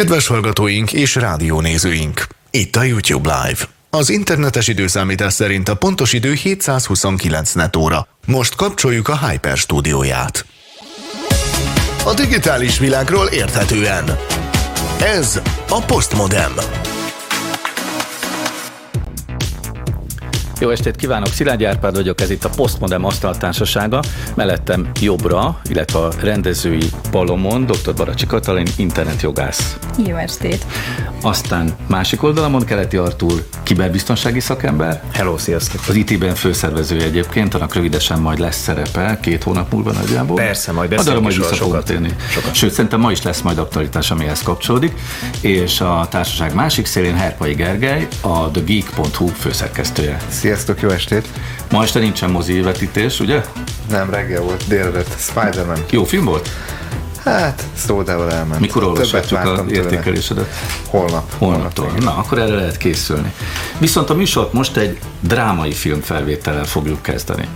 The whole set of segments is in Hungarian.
Kedves hallgatóink és rádiónézőink! Itt a YouTube Live. Az internetes időszámítás szerint a pontos idő 729 net óra. Most kapcsoljuk a Hyper stúdióját. A digitális világról érthetően. Ez a Postmodem. Jó estét kívánok, Szilágyi Árpád vagyok, ez itt a Postmodern Asztaltársasága. Mellettem jobbra, illetve a rendezői palomon dr. Baracsi Katalin, internetjogász. Jó estét! Aztán másik oldalamon Keleti Artúr, kiberbiztonsági szakember. Hello, sziasztok! Az IT-ben főszervezője egyébként, annak rövidesen majd lesz szerepe, két hónap múlva nagyjából. Persze, majd beszélünk majd vissza sokat. térni. sokat. Sőt, szerintem ma is lesz majd aktualitás, amihez kapcsolódik. És a társaság másik szélén Herpai Gergely, a TheGeek.hu főszerkesztője. Sziasztok, jó estét! Ma este nincsen mozi vetítés, ugye? Nem, reggel volt, délre Spider-Man. Jó film volt? Hát, szódával elment. Mikor olvashatjuk tőle. értékelésedet? Holnap. Holnaptól. igen. Na, akkor erre lehet készülni. Viszont a műsort most egy drámai filmfelvétellel fogjuk kezdeni.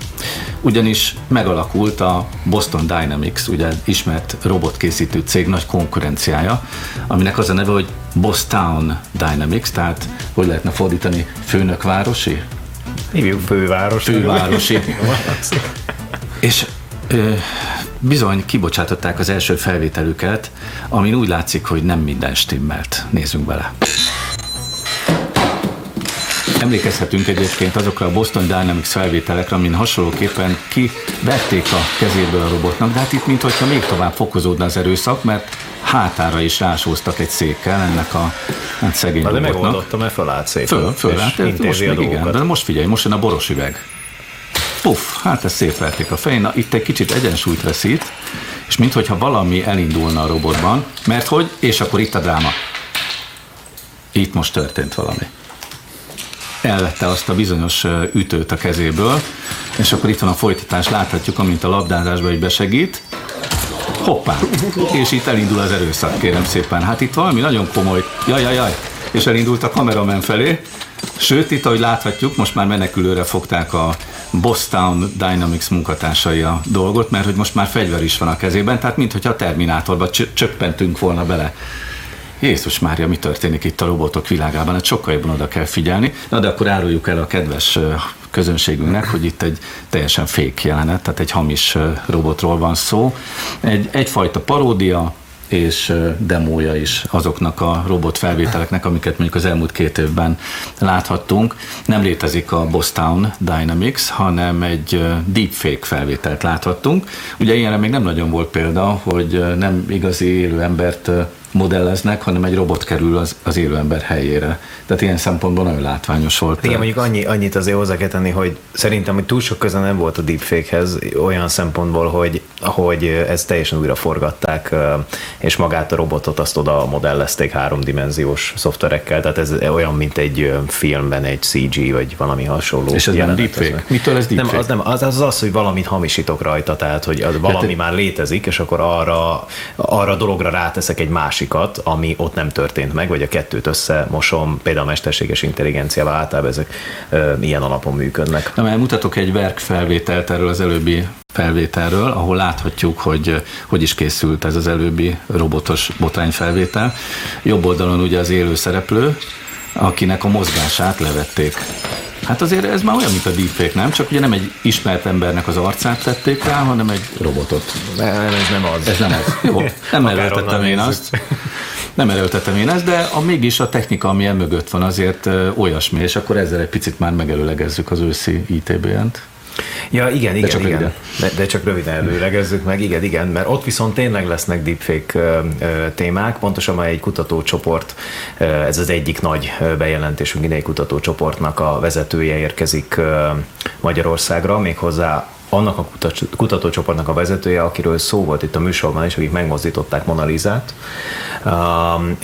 Ugyanis megalakult a Boston Dynamics, ugye ismert robotkészítő cég nagy konkurenciája, aminek az a neve, hogy Boston Dynamics, tehát hogy lehetne fordítani főnökvárosi? Hívjuk főváros. Fővárosi. És ö, bizony kibocsátották az első felvételüket, amin úgy látszik, hogy nem minden stimmelt. Nézzünk bele. Emlékezhetünk egyébként azokra a Boston Dynamics felvételekre, amin hasonlóképpen kivették a kezéből a robotnak, de hát itt mintha még tovább fokozódna az erőszak, mert hátára is rásóztak egy székkel ennek a hát szegény Na, de robotnak. megoldottam, mert fölállt szépen. Föl, föl, és hát most még igen, de most figyelj, most jön a boros üveg. Puff, hát ezt szétverték a fején, na itt egy kicsit egyensúlyt veszít, és minthogyha valami elindulna a robotban, mert hogy, és akkor itt a dráma. Itt most történt valami. Elvette azt a bizonyos ütőt a kezéből, és akkor itt van a folytatás, láthatjuk, amint a labdázásba egy besegít, hoppá, és itt elindul az erőszak, kérem szépen. Hát itt valami nagyon komoly, jaj, jaj, jaj, és elindult a kameramen felé, Sőt, itt, ahogy láthatjuk, most már menekülőre fogták a Boston Dynamics munkatársai a dolgot, mert hogy most már fegyver is van a kezében, tehát mintha a Terminátorba csö- csöppentünk volna bele. Jézus Mária, mi történik itt a robotok világában? Hát sokkal jobban oda kell figyelni. Na de akkor áruljuk el a kedves közönségünknek, hogy itt egy teljesen fék jelenet, tehát egy hamis robotról van szó. Egy, egyfajta paródia, és demója is azoknak a robot felvételeknek, amiket mondjuk az elmúlt két évben láthattunk. Nem létezik a Boston Dynamics, hanem egy deepfake felvételt láthattunk. Ugye ilyenre még nem nagyon volt példa, hogy nem igazi élő embert modelleznek, hanem egy robot kerül az, az élő ember helyére. Tehát ilyen szempontból nagyon látványos volt. Igen, mondjuk annyi, annyit azért hozzá kell tenni, hogy szerintem, hogy túl sok köze nem volt a deepfake-hez olyan szempontból, hogy, hogy ezt teljesen újra forgatták, és magát a robotot azt oda modellezték háromdimenziós szoftverekkel, tehát ez olyan, mint egy filmben egy CG, vagy valami hasonló. És ez nem deepfake? Mitől ez deepfake? Nem, az, nem, az, az az, hogy valamit hamisítok rajta, tehát hogy az valami te- már létezik, és akkor arra, arra dologra ráteszek egy másikat, ami ott nem történt meg, vagy a kettőt összemosom, például a mesterséges intelligenciával általában ezek ö, ilyen alapon működnek. Na, mert mutatok egy verk erről az előbbi felvételről, ahol láthatjuk, hogy hogy is készült ez az előbbi robotos botrány felvétel. Jobb oldalon ugye az élő szereplő, akinek a mozgását levették. Hát azért ez már olyan, mint a deepfake, nem? Csak ugye nem egy ismert embernek az arcát tették rá, hanem egy robotot. Nem, ez nem az. Ez nem az. Jó, nem erőltettem én nézzük. azt. Nem erőltettem én ezt, de a, mégis a technika, ami mögött van, azért ö, olyasmi, és akkor ezzel egy picit már megelőlegezzük az őszi ITB-ent. Ja, igen, igen, csak igen. röviden. De, de csak röviden előlegezzük meg, igen, igen, mert ott viszont tényleg lesznek deepfake ö, ö, témák, pontosan egy kutatócsoport, ö, ez az egyik nagy bejelentésünk idei kutatócsoportnak a vezetője érkezik ö, Magyarországra, méghozzá annak a kutat- kutatócsoportnak a vezetője, akiről szó volt itt a műsorban is, akik megmozdították Monalizát. Um,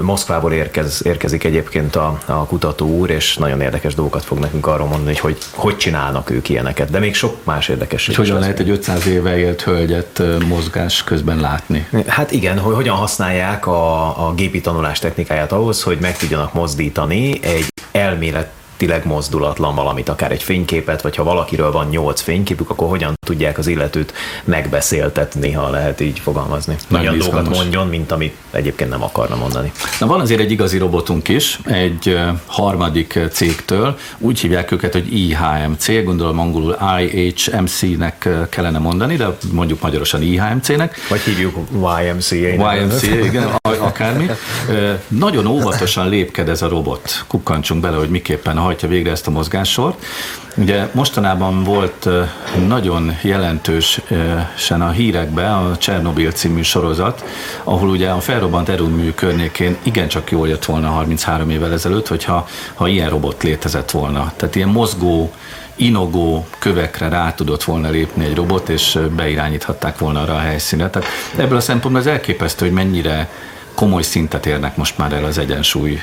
Moszkvából érkez, érkezik egyébként a, a kutató úr, és nagyon érdekes dolgokat fog nekünk arról mondani, hogy hogy, hogy csinálnak ők ilyeneket, de még sok más érdekesség Hogy is hogyan lehet egy 500 éve élt hölgyet mozgás közben látni? Hát igen, hogy hogyan használják a, a gépi tanulás technikáját ahhoz, hogy meg tudjanak mozdítani egy elmélet letileg mozdulatlan valamit, akár egy fényképet, vagy ha valakiről van nyolc fényképük, akkor hogyan tudják az illetőt megbeszéltetni, ha lehet így fogalmazni. Nagyon Olyan dolgokat mondjon, mint amit egyébként nem akarna mondani. Na van azért egy igazi robotunk is, egy harmadik cégtől, úgy hívják őket, hogy IHMC, gondolom angolul IHMC-nek kellene mondani, de mondjuk magyarosan IHMC-nek. Vagy hívjuk YMCA-nek. YMCA, igen, a- akármi. Nagyon óvatosan lépked ez a robot. Kukkantsunk bele, hogy miképpen hajtja végre ezt a mozgássort. Ugye mostanában volt nagyon jelentősen a hírekben a Csernobil című sorozat, ahol ugye a felrobbant erőmű környékén igencsak jól jött volna 33 évvel ezelőtt, hogyha ha ilyen robot létezett volna. Tehát ilyen mozgó, inogó kövekre rá tudott volna lépni egy robot, és beirányíthatták volna arra a helyszínet. Tehát ebből a szempontból az elképesztő, hogy mennyire komoly szintet érnek most már el az egyensúly.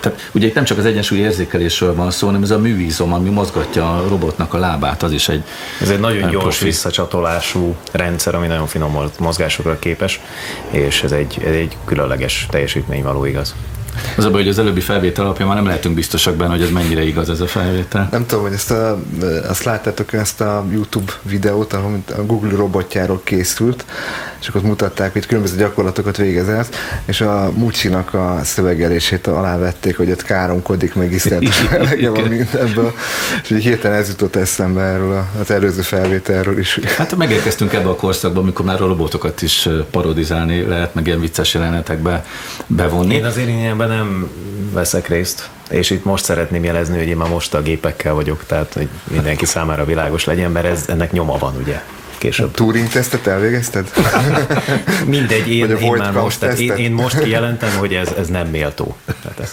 Tehát ugye itt nem csak az egyensúly érzékelésről van szó, hanem ez a művízom, ami mozgatja a robotnak a lábát, az is egy Ez egy nagyon gyors profi. visszacsatolású rendszer, ami nagyon finom mo- mozgásokra képes, és ez egy, ez egy különleges teljesítmény való igaz. Az a baj, hogy az előbbi felvétel alapján már nem lehetünk biztosak benne, hogy ez mennyire igaz ez a felvétel. Nem tudom, hogy ezt a, azt láttátok ezt a YouTube videót, ahol a Google robotjáról készült, és akkor ott mutatták, hogy különböző gyakorlatokat végezett, és a Mucsinak a szövegelését alávették, hogy ott káromkodik, meg iszlet van ebből. És így hirtelen ez jutott eszembe erről a- az előző felvételről is. Hát megérkeztünk ebbe a korszakba, amikor már a robotokat is parodizálni lehet, meg ilyen vicces jelenetekbe bevonni. Én azért ilyenben nem veszek részt, és itt most szeretném jelezni, hogy én már most a gépekkel vagyok, tehát hogy mindenki számára világos legyen, mert ez, ennek nyoma van, ugye később. Turing tesztet elvégezted? Mindegy, én, a én már most, tehát én, én most kijelentem, hogy ez, ez nem méltó. Tehát ez,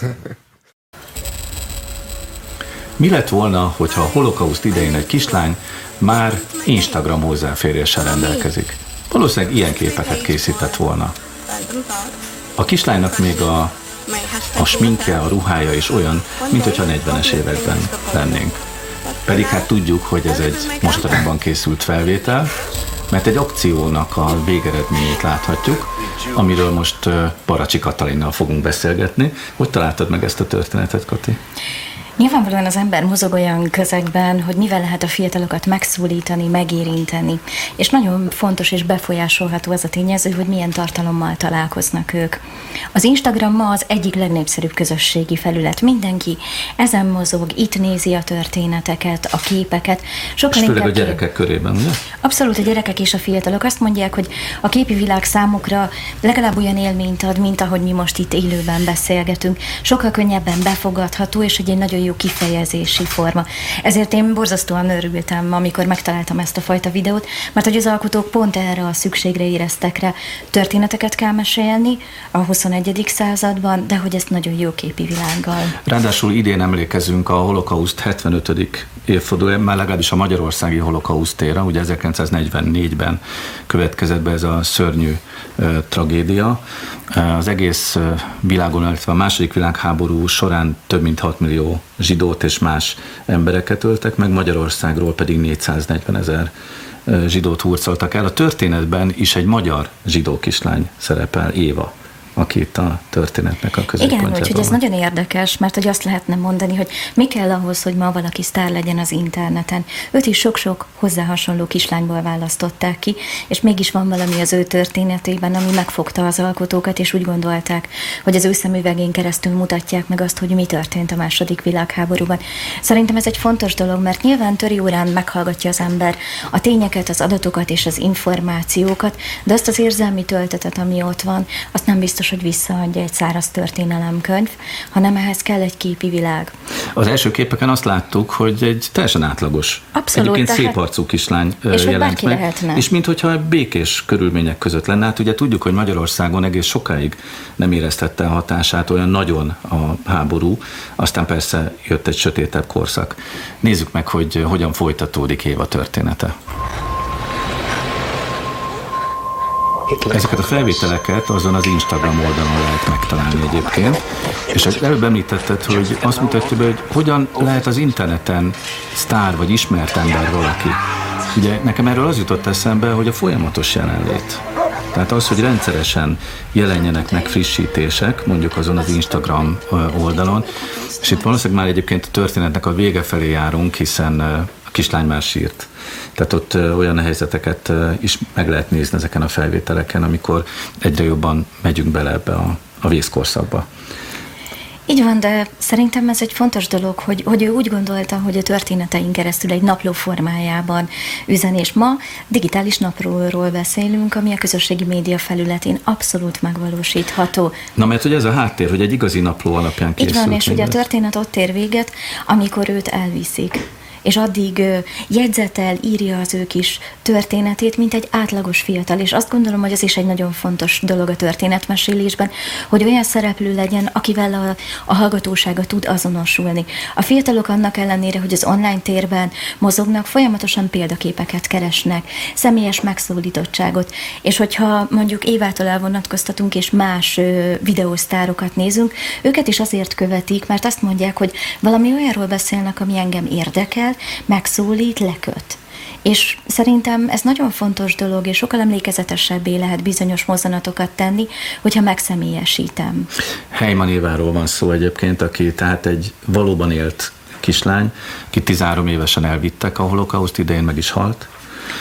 Mi lett volna, hogyha a holokauszt idején egy kislány már Instagram hozzáféréssel rendelkezik? Valószínűleg ilyen képeket készített volna. A kislánynak még a, a sminkje, a ruhája is olyan, mint hogyha 40-es években lennénk. Pedig hát tudjuk, hogy ez egy mostanában készült felvétel, mert egy akciónak a végeredményét láthatjuk, amiről most Baracsi Katalinnal fogunk beszélgetni. Hogy találtad meg ezt a történetet, Kati? Nyilvánvalóan az ember mozog olyan közegben, hogy mivel lehet a fiatalokat megszólítani, megérinteni. És nagyon fontos és befolyásolható az a tényező, hogy milyen tartalommal találkoznak ők. Az Instagram ma az egyik legnépszerűbb közösségi felület. Mindenki ezen mozog, itt nézi a történeteket, a képeket. Sokkal És főleg a gyerekek körében, ugye? Abszolút a gyerekek és a fiatalok azt mondják, hogy a képi világ számukra legalább olyan élményt ad, mint ahogy mi most itt élőben beszélgetünk. Sokkal könnyebben befogadható, és hogy egy nagyon jó kifejezési forma. Ezért én borzasztóan örültem, amikor megtaláltam ezt a fajta videót, mert hogy az alkotók pont erre a szükségre éreztek rá. Történeteket kell mesélni a 21. században, de hogy ezt nagyon jó képi világgal. Ráadásul idén emlékezünk a holokauszt 75. évfordulója, már legalábbis a magyarországi holokausztéra, ugye 1944-ben következett be ez a szörnyű ö, tragédia. Az egész világon, illetve a második világháború során több mint 6 millió zsidót és más embereket öltek meg, Magyarországról pedig 440 ezer zsidót hurcoltak el. A történetben is egy magyar zsidó kislány szerepel, Éva aki itt a történetnek a középpontjában Igen, úgyhogy ez nagyon érdekes, mert hogy azt lehetne mondani, hogy mi kell ahhoz, hogy ma valaki sztár legyen az interneten. Őt is sok-sok hozzá hasonló kislányból választották ki, és mégis van valami az ő történetében, ami megfogta az alkotókat, és úgy gondolták, hogy az ő szemüvegén keresztül mutatják meg azt, hogy mi történt a második világháborúban. Szerintem ez egy fontos dolog, mert nyilván töri órán meghallgatja az ember a tényeket, az adatokat és az információkat, de azt az érzelmi töltetet, ami ott van, azt nem biztos, hogy visszaadja egy száraz történelemkönyv, hanem ehhez kell egy képi világ. Az első képeken azt láttuk, hogy egy teljesen átlagos, Abszolút, egyébként tehát- szép arcú kislány És jelent meg. lehetne. És minthogyha békés körülmények között lenne. Hát ugye tudjuk, hogy Magyarországon egész sokáig nem éreztette a hatását olyan nagyon a háború, aztán persze jött egy sötétebb korszak. Nézzük meg, hogy hogyan folytatódik Éva története. Ezeket a felvételeket azon az Instagram oldalon lehet megtalálni egyébként, és előbb említetted, hogy azt mutatja be, hogy hogyan lehet az interneten sztár vagy ismert ember valaki. Ugye nekem erről az jutott eszembe, hogy a folyamatos jelenlét. Tehát az, hogy rendszeresen jelenjenek meg frissítések, mondjuk azon az Instagram oldalon, és itt valószínűleg már egyébként a történetnek a vége felé járunk, hiszen kislány már sírt. Tehát ott olyan helyzeteket is meg lehet nézni ezeken a felvételeken, amikor egyre jobban megyünk bele ebbe a, a vészkorszakba. Így van, de szerintem ez egy fontos dolog, hogy, hogy ő úgy gondolta, hogy a történeteink keresztül egy napló formájában üzen, és ma digitális naplóról beszélünk, ami a közösségi média felületén abszolút megvalósítható. Na, mert hogy ez a háttér, hogy egy igazi napló alapján készült. Így van, és ugye a történet ott ér véget, amikor őt elviszik és addig jegyzetel, írja az ő kis történetét, mint egy átlagos fiatal, és azt gondolom, hogy ez is egy nagyon fontos dolog a történetmesélésben, hogy olyan szereplő legyen, akivel a, a hallgatósága tud azonosulni. A fiatalok annak ellenére, hogy az online térben mozognak, folyamatosan példaképeket keresnek, személyes megszólítottságot, és hogyha mondjuk Évától elvonatkoztatunk, és más ö, videósztárokat nézünk, őket is azért követik, mert azt mondják, hogy valami olyanról beszélnek, ami engem érdekel, megszólít, leköt. És szerintem ez nagyon fontos dolog, és sokkal emlékezetesebbé lehet bizonyos mozzanatokat tenni, hogyha megszemélyesítem. Heiman Éváról van szó egyébként, aki tehát egy valóban élt kislány, aki 13 évesen elvittek a holokauszt idején, meg is halt.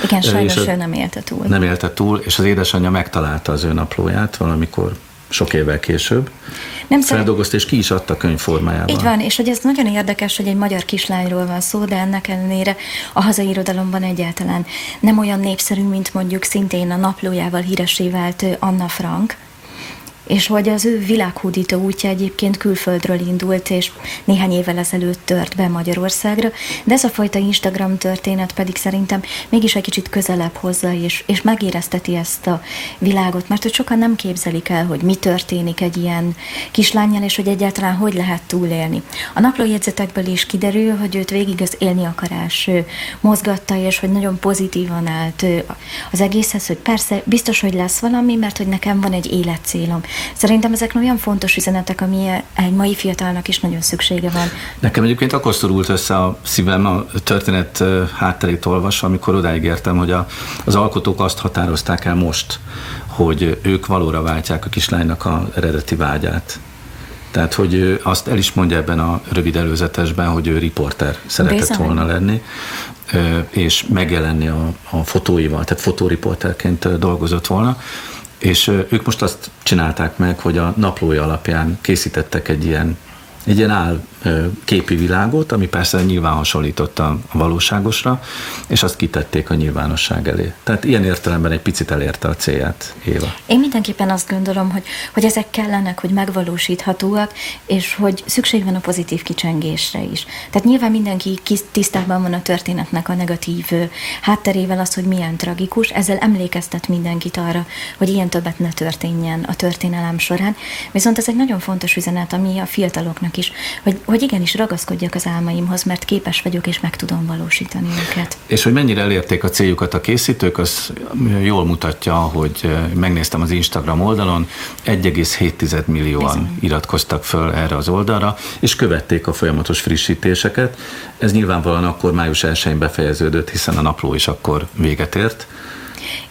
Igen, sajnos ő nem élte túl. Nem élte túl, és az édesanyja megtalálta az ő naplóját valamikor sok évvel később. Nem feldolgozta, és ki is adta könyv formájában. Így van, és hogy ez nagyon érdekes, hogy egy magyar kislányról van szó, de ennek ellenére a hazai irodalomban egyáltalán nem olyan népszerű, mint mondjuk szintén a naplójával híresé vált Anna Frank, és hogy az ő világhódító útja egyébként külföldről indult, és néhány évvel ezelőtt tört be Magyarországra, de ez a fajta Instagram történet pedig szerintem mégis egy kicsit közelebb hozza, és, és megérezteti ezt a világot, mert hogy sokan nem képzelik el, hogy mi történik egy ilyen kislányjal, és hogy egyáltalán hogy lehet túlélni. A naplójegyzetekből is kiderül, hogy őt végig az élni akarás mozgatta, és hogy nagyon pozitívan állt az egészhez, hogy persze biztos, hogy lesz valami, mert hogy nekem van egy életcélom. Szerintem ezek olyan fontos üzenetek, ami egy mai fiatalnak is nagyon szüksége van. Nekem egyébként akkor szorult össze a szívem a történet hátterét olvasva, amikor odáig értem, hogy a, az alkotók azt határozták el most, hogy ők valóra váltják a kislánynak a eredeti vágyát. Tehát, hogy azt el is mondja ebben a rövid előzetesben, hogy ő riporter szeretett Bizony. volna lenni, és megjelenni a, a fotóival, tehát fotóriporterként dolgozott volna. És ők most azt csinálták meg, hogy a naplója alapján készítettek egy ilyen, egy ilyen áll képi világot, ami persze nyilván hasonlított a valóságosra, és azt kitették a nyilvánosság elé. Tehát ilyen értelemben egy picit elérte a célját Éva. Én mindenképpen azt gondolom, hogy, hogy ezek kellenek, hogy megvalósíthatóak, és hogy szükség van a pozitív kicsengésre is. Tehát nyilván mindenki tisztában van a történetnek a negatív hátterével az, hogy milyen tragikus, ezzel emlékeztet mindenkit arra, hogy ilyen többet ne történjen a történelem során. Viszont ez egy nagyon fontos üzenet, ami a fiataloknak is, hogy hogy igenis ragaszkodjak az álmaimhoz, mert képes vagyok, és meg tudom valósítani őket. És hogy mennyire elérték a céljukat a készítők, az jól mutatja, hogy eh, megnéztem az Instagram oldalon, 1,7 millióan Bizony. iratkoztak föl erre az oldalra, és követték a folyamatos frissítéseket. Ez nyilvánvalóan akkor május 1-én befejeződött, hiszen a napló is akkor véget ért.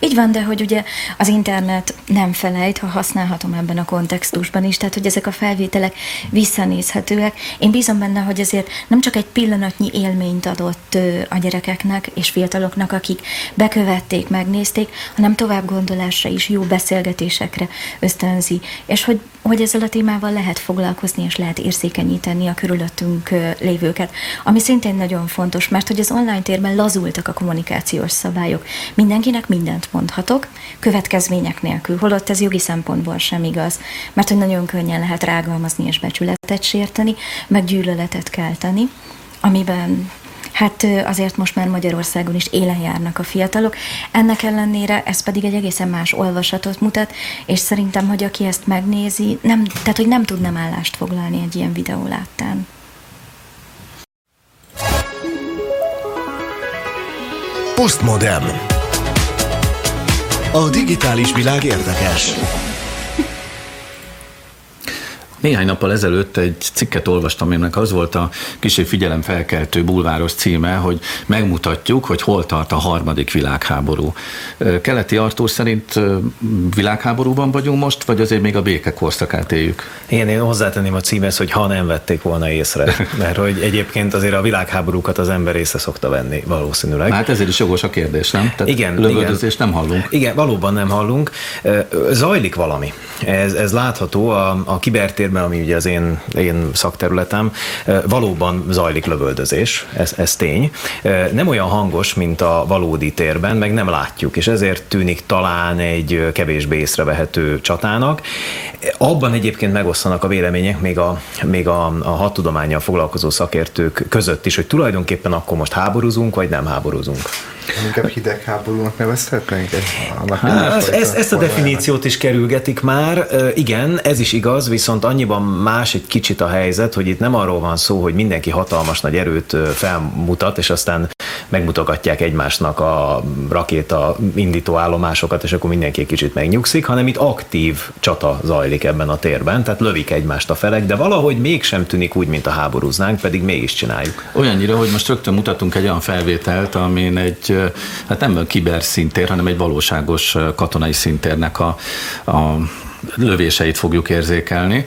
Így van, de hogy ugye az internet nem felejt, ha használhatom ebben a kontextusban is, tehát hogy ezek a felvételek visszanézhetőek. Én bízom benne, hogy ezért nem csak egy pillanatnyi élményt adott a gyerekeknek és fiataloknak, akik bekövették, megnézték, hanem tovább gondolásra is, jó beszélgetésekre ösztönzi, és hogy hogy ezzel a témával lehet foglalkozni, és lehet érzékenyíteni a körülöttünk lévőket. Ami szintén nagyon fontos, mert hogy az online térben lazultak a kommunikációs szabályok. Mindenkinek mindent mondhatok, következmények nélkül, holott ez jogi szempontból sem igaz, mert hogy nagyon könnyen lehet rágalmazni és becsületet sérteni, meg gyűlöletet kelteni, amiben Hát azért most már Magyarországon is élen járnak a fiatalok. Ennek ellenére ez pedig egy egészen más olvasatot mutat, és szerintem, hogy aki ezt megnézi, nem, tehát hogy nem tud nem állást foglalni egy ilyen videó láttán. Postmodern. A digitális világ érdekes. Néhány nappal ezelőtt egy cikket olvastam, aminek az volt a kicsit figyelemfelkeltő bulváros címe, hogy megmutatjuk, hogy hol tart a harmadik világháború. Keleti Artúr szerint világháborúban vagyunk most, vagy azért még a béke korszakát éljük? Én, én hozzátenném a címhez, hogy ha nem vették volna észre, mert hogy egyébként azért a világháborúkat az ember észre szokta venni valószínűleg. Hát ezért is jogos a kérdés, nem? Tehát igen. Lövöldözést nem hallunk. Igen, valóban nem hallunk. Zajlik valami. Ez, ez látható a, a kibertérben, ami ugye az én, én szakterületem, valóban zajlik lövöldözés, ez, ez tény. Nem olyan hangos, mint a valódi térben, meg nem látjuk, és ezért tűnik talán egy kevésbé észrevehető csatának. Abban egyébként megosztanak a vélemények még a, még a, a hadtudományjal foglalkozó szakértők között is, hogy tulajdonképpen akkor most háborúzunk, vagy nem háborúzunk. Inkább hidegháborúnak nevezhetnénk? Hát, ezt, ezt a definíciót is kerülgetik már. Igen, ez is igaz, viszont annyiban más egy kicsit a helyzet, hogy itt nem arról van szó, hogy mindenki hatalmas nagy erőt felmutat, és aztán megmutogatják egymásnak a rakéta indító állomásokat, és akkor mindenki egy kicsit megnyugszik, hanem itt aktív csata zajlik ebben a térben, tehát lövik egymást a felek, de valahogy mégsem tűnik úgy, mint a háborúznánk, pedig mégis csináljuk. Olyannyira, hogy most rögtön mutatunk egy olyan felvételt, amin egy, hát nem kiber szintér, hanem egy valóságos katonai szintérnek a, a lövéseit fogjuk érzékelni.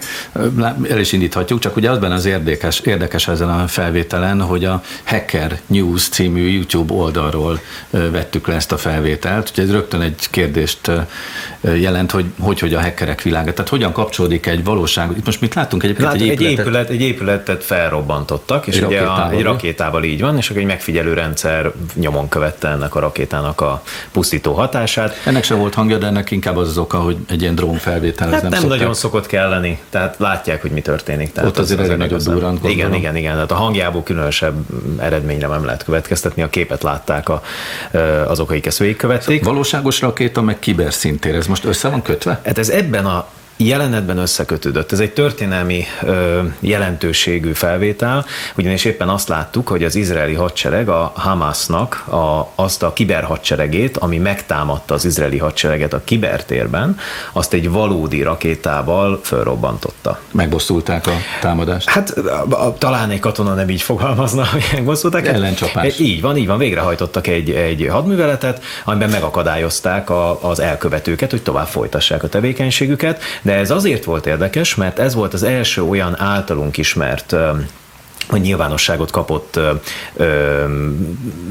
El is indíthatjuk, csak ugye az benne az érdekes, érdekes ezen a felvételen, hogy a Hacker News című YouTube oldalról vettük le ezt a felvételt, úgyhogy ez rögtön egy kérdést jelent, hogy hogy, hogy a hackerek világa. Tehát hogyan kapcsolódik egy valóság. Itt most mit látunk egyébként? Lát, egy, épületet, egy, épület, egy épületet felrobbantottak, és egy ugye rakétával, a, egy rakétával így van, és akkor egy megfigyelő rendszer nyomon követte ennek a rakétának a pusztító hatását. Ennek se volt hangja, de ennek inkább az az oka, hogy egy ilyen drón felvétel hát nem, nem nagyon szokott kelleni, tehát látják, hogy mi történik. Tehát Ott azért az, az nagyon durran Igen, igen, igen. Tehát a hangjából különösebb eredményre nem lehet következtetni, a képet látták a, azok, akik ezt végigkövették. Valóságos rakéta, meg kiberszintér, ez most össze van kötve? Hát ez ebben a jelenetben összekötődött. Ez egy történelmi ö, jelentőségű felvétel, ugyanis éppen azt láttuk, hogy az izraeli hadsereg a Hamasnak a, azt a kiberhadseregét, ami megtámadta az izraeli hadsereget a kibertérben, azt egy valódi rakétával fölrobbantotta. Megbosszulták a támadást? Hát a, a, talán egy katona nem így fogalmazna, hogy megbosszulták. Ellencsapás. Így van, így van, végrehajtottak egy, egy hadműveletet, amiben megakadályozták a, az elkövetőket, hogy tovább folytassák a tevékenységüket, de ez azért volt érdekes, mert ez volt az első olyan általunk ismert hogy nyilvánosságot kapott ö, ö,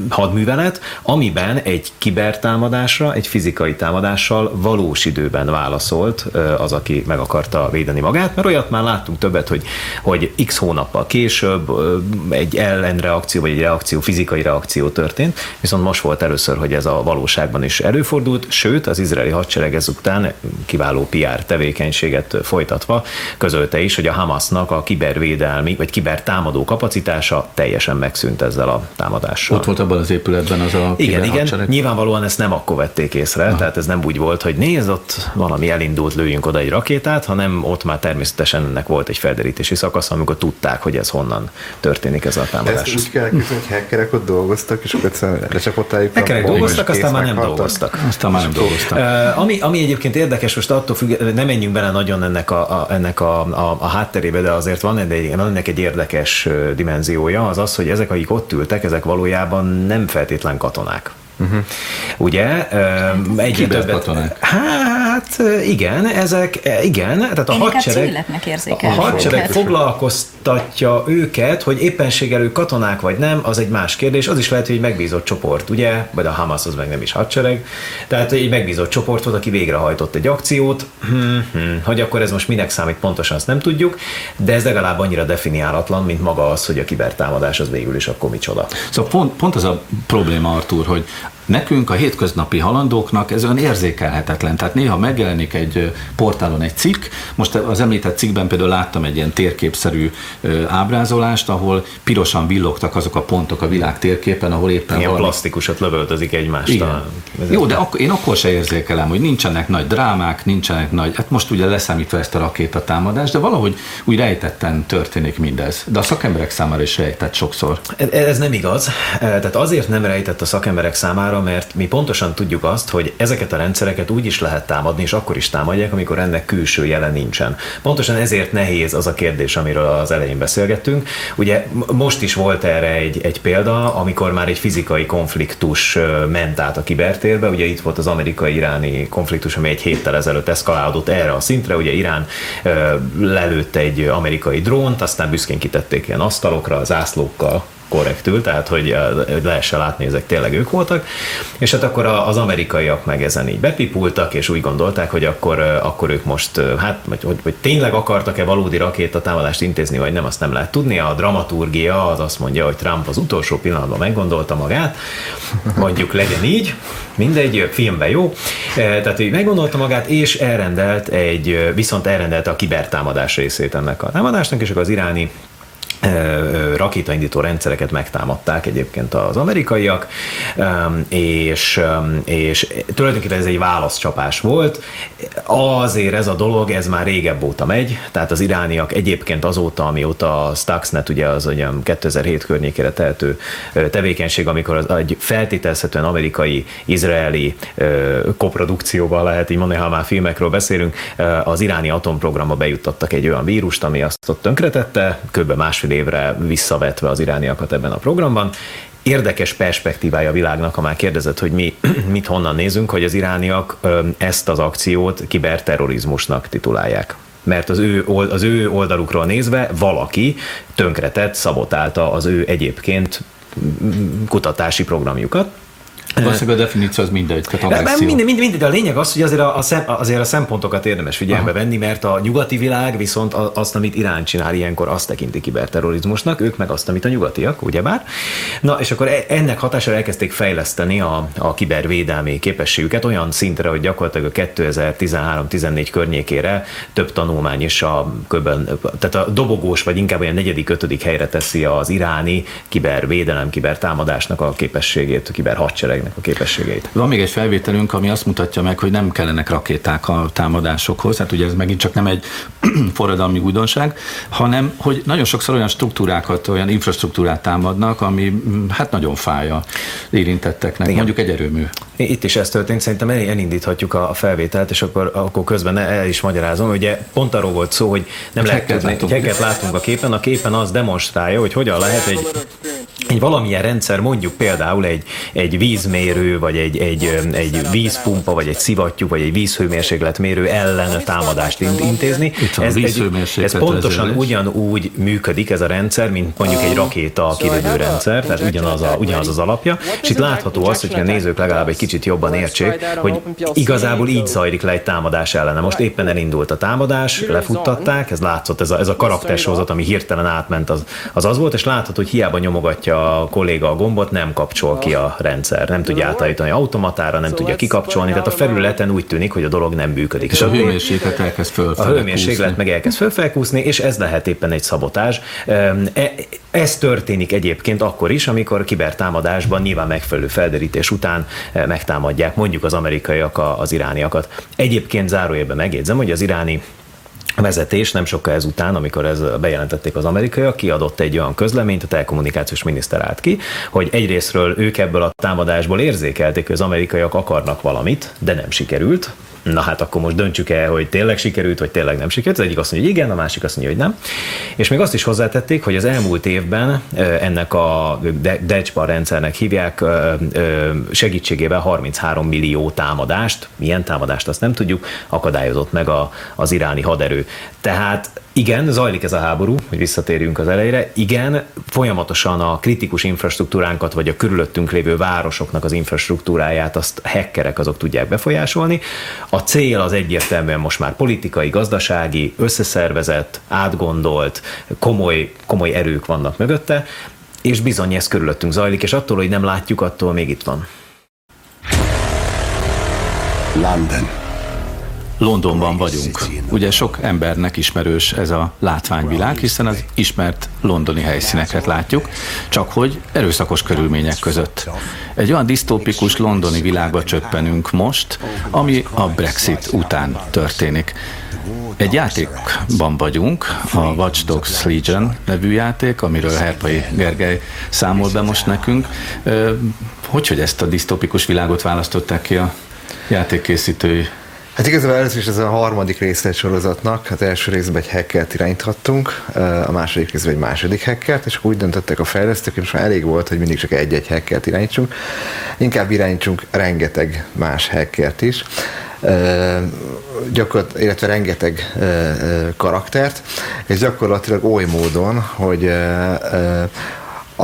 hadművelet, amiben egy kibertámadásra, egy fizikai támadással valós időben válaszolt ö, az, aki meg akarta védeni magát, mert olyat már láttunk többet, hogy, hogy x hónappal később ö, egy ellenreakció, vagy egy reakció, fizikai reakció történt, viszont most volt először, hogy ez a valóságban is előfordult, sőt, az izraeli hadsereg ezután kiváló PR tevékenységet folytatva közölte is, hogy a Hamasnak a kibervédelmi, vagy kibertámadó kapacitása teljesen megszűnt ezzel a támadással. Ott volt abban az épületben az a Igen, igen, nyilvánvalóan ezt nem akkor vették észre, Aha. tehát ez nem úgy volt, hogy nézd, ott valami elindult, lőjünk oda egy rakétát, hanem ott már természetesen ennek volt egy felderítési szakasz, amikor tudták, hogy ez honnan történik ez a támadás. Ezt úgy kell hogy hackerek ott dolgoztak, és akkor lecsapottájuk. Hackerek dolgoztak, aztán már nem dolgoztak. Aztán már nem dolgoztak. Uh, ami, ami egyébként érdekes, most attól függ, nem menjünk bele nagyon ennek a, a, ennek a, a, a hátterébe, de azért van ennek egy érdekes dimenziója az az, hogy ezek, akik ott ültek, ezek valójában nem feltétlen katonák. Uh-huh. Ugye? Egy többet. Hát igen, ezek, igen, tehát a Én hadsereg, a hadsereg foglalkoztatja őket, hogy éppenséggel ők katonák vagy nem, az egy más kérdés, az is lehet, hogy egy megbízott csoport, ugye? Vagy a Hamas az meg nem is hadsereg. Tehát egy megbízott csoport volt, aki végrehajtott egy akciót, hmm, hogy akkor ez most minek számít pontosan, azt nem tudjuk, de ez legalább annyira definiálatlan, mint maga az, hogy a kibertámadás az végül is akkor micsoda. Szóval pont, pont az a probléma, Artur, hogy Nekünk, a hétköznapi halandóknak ez olyan érzékelhetetlen. Tehát néha megjelenik egy portálon egy cikk, most az említett cikkben például láttam egy ilyen térképszerű ábrázolást, ahol pirosan villogtak azok a pontok a világ térképen, ahol éppen Ilyen valami... plastikusat lövöldözik egymást. Igen. Jó, de ak- én akkor se érzékelem, hogy nincsenek nagy drámák, nincsenek nagy, hát most ugye leszámítva ezt a rakétatámadást, de valahogy úgy rejtetten történik mindez. De a szakemberek számára is rejtett sokszor. Ez nem igaz. Tehát azért nem rejtett a szakemberek számára, számára, mert mi pontosan tudjuk azt, hogy ezeket a rendszereket úgy is lehet támadni, és akkor is támadják, amikor ennek külső jele nincsen. Pontosan ezért nehéz az a kérdés, amiről az elején beszélgettünk. Ugye most is volt erre egy, egy példa, amikor már egy fizikai konfliktus ment át a kibertérbe, ugye itt volt az amerikai-iráni konfliktus, ami egy héttel ezelőtt eszkalálódott erre a szintre, ugye Irán lelőtt egy amerikai drónt, aztán büszkén kitették ilyen asztalokra, zászlókkal, korrektül, tehát hogy lehessen látni, ezek tényleg ők voltak, és hát akkor az amerikaiak meg ezen így bepipultak, és úgy gondolták, hogy akkor, akkor ők most, hát, vagy, hogy, hogy tényleg akartak-e valódi rakétatámadást intézni, vagy nem, azt nem lehet tudni. A dramaturgia az azt mondja, hogy Trump az utolsó pillanatban meggondolta magát, mondjuk legyen így, mindegy, filmben jó, tehát így meggondolta magát, és elrendelt egy, viszont elrendelte a kibertámadás részét ennek a támadásnak, és akkor az iráni rakétaindító rendszereket megtámadták egyébként az amerikaiak, és, és tulajdonképpen ez egy válaszcsapás volt. Azért ez a dolog, ez már régebb óta megy, tehát az irániak egyébként azóta, amióta a Stuxnet ugye az ugye 2007 környékére tehető tevékenység, amikor az egy feltételezhetően amerikai-izraeli koprodukcióval lehet így mondani, ha már filmekről beszélünk, az iráni atomprogramba bejuttattak egy olyan vírust, ami azt ott tönkretette, kb. másfél évre visszavetve az irániakat ebben a programban. Érdekes perspektívája a világnak, ha már kérdezett, hogy mi mit honnan nézünk, hogy az irániak ezt az akciót kiberterrorizmusnak titulálják mert az ő, az ő oldalukról nézve valaki tönkretett, szabotálta az ő egyébként kutatási programjukat, Valószínűleg a definíció az mindegy, tehát agresszió. Mindegy, mindegy, mindegy, de a lényeg az, hogy azért a, a, szem, azért a szempontokat érdemes figyelembe Aha. venni, mert a nyugati világ viszont azt, amit Irán csinál ilyenkor, azt tekinti kiberterrorizmusnak, ők meg azt, amit a nyugatiak, ugyebár. Na, és akkor e, ennek hatására elkezdték fejleszteni a, a kibervédelmi képességüket olyan szintre, hogy gyakorlatilag a 2013-14 környékére több tanulmány is a köbben, tehát a dobogós, vagy inkább olyan negyedik, ötödik helyre teszi az iráni kibervédelem, kibertámadásnak a képességét, a kiberhadsereg hadseregnek a képességeit. Van még egy felvételünk, ami azt mutatja meg, hogy nem kellenek rakéták a támadásokhoz, hát ugye ez megint csak nem egy forradalmi újdonság, hanem hogy nagyon sokszor olyan struktúrákat, olyan infrastruktúrát támadnak, ami mm, hát nagyon fáj a érintetteknek, Igen. mondjuk egy erőmű. Itt is ez történt, szerintem elindíthatjuk a felvételt, és akkor, akkor közben el is magyarázom. Ugye pont arról volt szó, hogy nem lehet tudni, látunk a képen, a képen az demonstrálja, hogy hogyan lehet egy egy valamilyen rendszer, mondjuk például egy, egy vízmérő, vagy egy, egy, egy vízpumpa, vagy egy szivattyú, vagy egy vízhőmérsékletmérő ellen támadást intézni. Ez, egy, ez pontosan ugyanúgy működik ez a rendszer, mint mondjuk egy rakéta kivédő rendszer, tehát ugyanaz, a, ugyanaz az alapja. És itt látható az, hogy a nézők legalább egy kicsit jobban értsék, hogy igazából így zajlik le egy támadás ellene. Most éppen elindult a támadás, lefuttatták, ez látszott, ez a, ez a karaktersorozat, ami hirtelen átment, az, az az volt, és látható, hogy hiába nyomogatja a kolléga a gombot, nem kapcsol ki a rendszer, nem tudja átállítani automatára, nem tudja kikapcsolni, tehát a felületen úgy tűnik, hogy a dolog nem működik. És a hőmérséklet elkezd fölfelekúszni. A hőmérséklet meg elkezd fölfelkúszni, és ez lehet éppen egy szabotás. E, ez történik egyébként akkor is, amikor kibertámadásban nyilván megfelelő felderítés után e, megtámadják mondjuk az amerikaiak az irániakat. Egyébként zárójelben megjegyzem, hogy az iráni vezetés nem sokkal ezután, amikor ez bejelentették az amerikaiak, kiadott egy olyan közleményt, a telekommunikációs miniszter állt ki, hogy egyrésztről ők ebből a támadásból érzékelték, hogy az amerikaiak akarnak valamit, de nem sikerült, na hát akkor most döntsük el, hogy tényleg sikerült, vagy tényleg nem sikerült. Az egyik azt mondja, hogy igen, a másik azt mondja, hogy nem. És még azt is hozzátették, hogy az elmúlt évben ennek a Dechpa rendszernek hívják segítségével 33 millió támadást, milyen támadást azt nem tudjuk, akadályozott meg a, az iráni haderő. Tehát igen, zajlik ez a háború, hogy visszatérjünk az elejére. Igen, folyamatosan a kritikus infrastruktúránkat, vagy a körülöttünk lévő városoknak az infrastruktúráját azt hackerek azok tudják befolyásolni. A cél az egyértelműen most már politikai, gazdasági, összeszervezett, átgondolt, komoly, komoly erők vannak mögötte, és bizony ez körülöttünk zajlik, és attól, hogy nem látjuk, attól még itt van. London. Londonban vagyunk. Ugye sok embernek ismerős ez a látványvilág, hiszen az ismert londoni helyszíneket látjuk, csak hogy erőszakos körülmények között. Egy olyan disztópikus londoni világba csöppenünk most, ami a Brexit után történik. Egy játékban vagyunk, a Watch Dogs Legion nevű játék, amiről Herpai Gergely számol be most nekünk hogy, hogy ezt a disztopikus világot választották ki a játékkészítői? Hát igazából először is ez a harmadik része egy sorozatnak. Az első részben egy hackert irányíthattunk, a második részben egy második hackert, és úgy döntöttek a fejlesztők, most már elég volt, hogy mindig csak egy-egy hackert irányítsunk. Inkább irányítsunk rengeteg más hackert is gyakor, illetve rengeteg karaktert, és gyakorlatilag oly módon, hogy